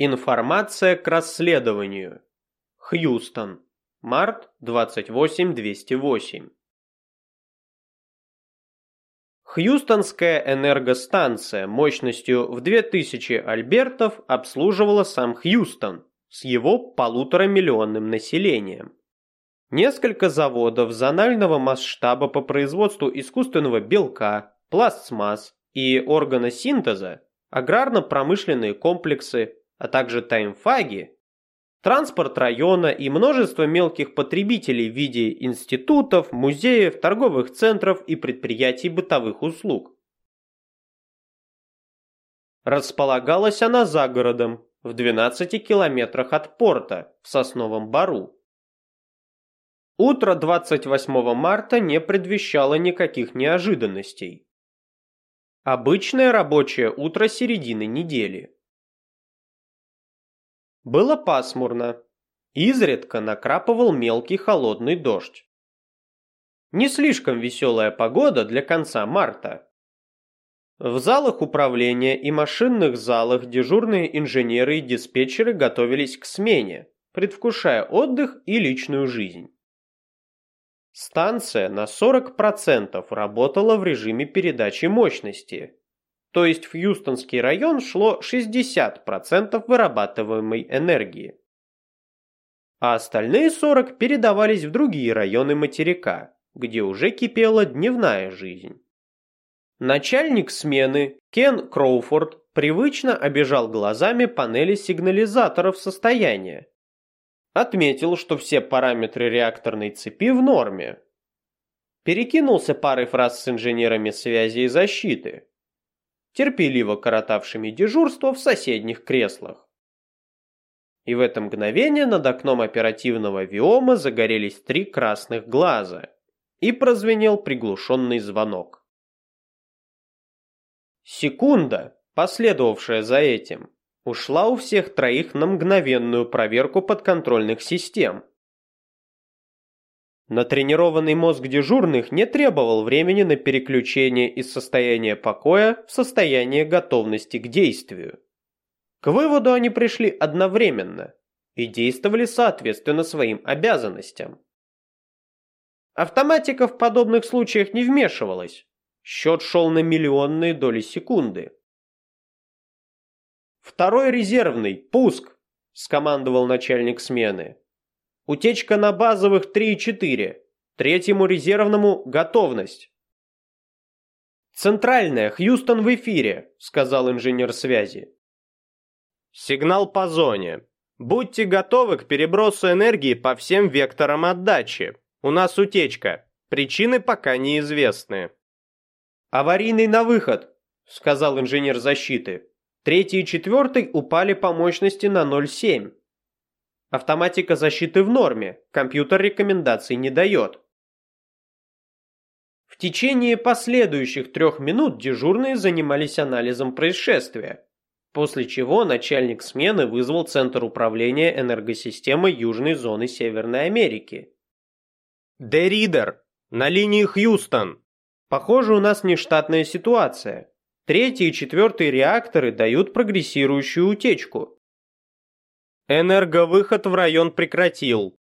Информация к расследованию. Хьюстон. Март 28208. Хьюстонская энергостанция мощностью в 2000 альбертов обслуживала сам Хьюстон с его полуторамиллионным населением. Несколько заводов зонального масштаба по производству искусственного белка, пластмасс и органосинтеза, аграрно-промышленные комплексы, а также таймфаги, транспорт района и множество мелких потребителей в виде институтов, музеев, торговых центров и предприятий бытовых услуг. Располагалась она за городом, в 12 километрах от порта, в Сосновом Бару. Утро 28 марта не предвещало никаких неожиданностей. Обычное рабочее утро середины недели. Было пасмурно. Изредка накрапывал мелкий холодный дождь. Не слишком веселая погода для конца марта. В залах управления и машинных залах дежурные инженеры и диспетчеры готовились к смене, предвкушая отдых и личную жизнь. Станция на 40% работала в режиме передачи мощности, то есть в Хьюстонский район шло 60% вырабатываемой энергии. А остальные 40 передавались в другие районы материка, где уже кипела дневная жизнь. Начальник смены Кен Кроуфорд привычно обежал глазами панели сигнализаторов состояния, Отметил, что все параметры реакторной цепи в норме. Перекинулся парой фраз с инженерами связи и защиты, терпеливо коротавшими дежурство в соседних креслах. И в это мгновение над окном оперативного виома загорелись три красных глаза, и прозвенел приглушенный звонок. Секунда, последовавшая за этим, ушла у всех троих на мгновенную проверку подконтрольных систем. Натренированный мозг дежурных не требовал времени на переключение из состояния покоя в состояние готовности к действию. К выводу они пришли одновременно и действовали соответственно своим обязанностям. Автоматика в подобных случаях не вмешивалась. Счет шел на миллионные доли секунды. «Второй резервный, пуск!» – скомандовал начальник смены. «Утечка на базовых 3 и 4. Третьему резервному – готовность». «Центральная, Хьюстон в эфире», – сказал инженер связи. «Сигнал по зоне. Будьте готовы к перебросу энергии по всем векторам отдачи. У нас утечка. Причины пока неизвестны». «Аварийный на выход», – сказал инженер защиты. Третий и четвертый упали по мощности на 0,7. Автоматика защиты в норме, компьютер рекомендаций не дает. В течение последующих трех минут дежурные занимались анализом происшествия, после чего начальник смены вызвал Центр управления энергосистемой Южной зоны Северной Америки. «Деридер, на линии Хьюстон. Похоже, у нас нештатная ситуация. Третий и четвертый реакторы дают прогрессирующую утечку. Энерговыход в район прекратил.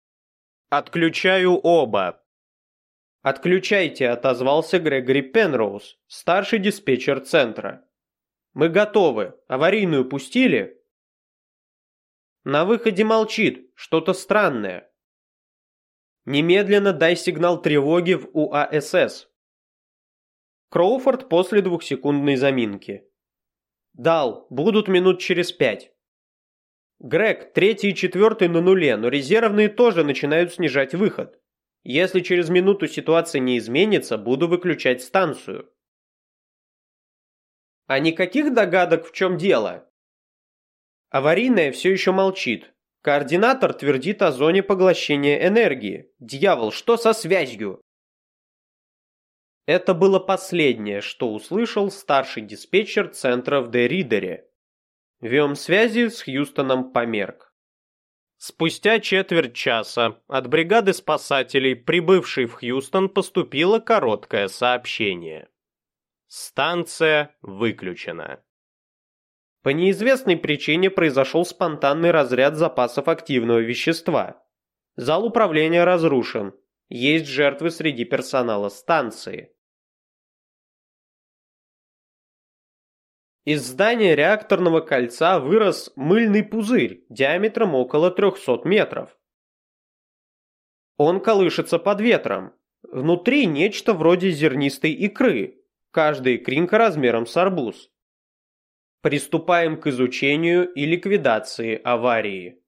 Отключаю оба. Отключайте, отозвался Грегори Пенроуз, старший диспетчер центра. Мы готовы. Аварийную пустили? На выходе молчит, что-то странное. Немедленно дай сигнал тревоги в УАСС. Кроуфорд после двухсекундной заминки. «Дал, будут минут через пять». «Грег, третий и четвертый на нуле, но резервные тоже начинают снижать выход. Если через минуту ситуация не изменится, буду выключать станцию». «А никаких догадок, в чем дело?» Аварийная все еще молчит. Координатор твердит о зоне поглощения энергии. Дьявол, что со связью? Это было последнее, что услышал старший диспетчер центра в Деридере. Вем связи с Хьюстоном померк. Спустя четверть часа от бригады спасателей, прибывшей в Хьюстон, поступило короткое сообщение. Станция выключена. По неизвестной причине произошел спонтанный разряд запасов активного вещества. Зал управления разрушен. Есть жертвы среди персонала станции. Из здания реакторного кольца вырос мыльный пузырь диаметром около 300 метров. Он колышется под ветром. Внутри нечто вроде зернистой икры, каждая икринка размером с арбуз. Приступаем к изучению и ликвидации аварии.